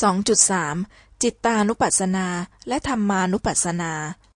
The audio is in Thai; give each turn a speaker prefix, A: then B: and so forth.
A: สองจุดสามจิตตานุปัสสนาและธรรมานุปัสสนา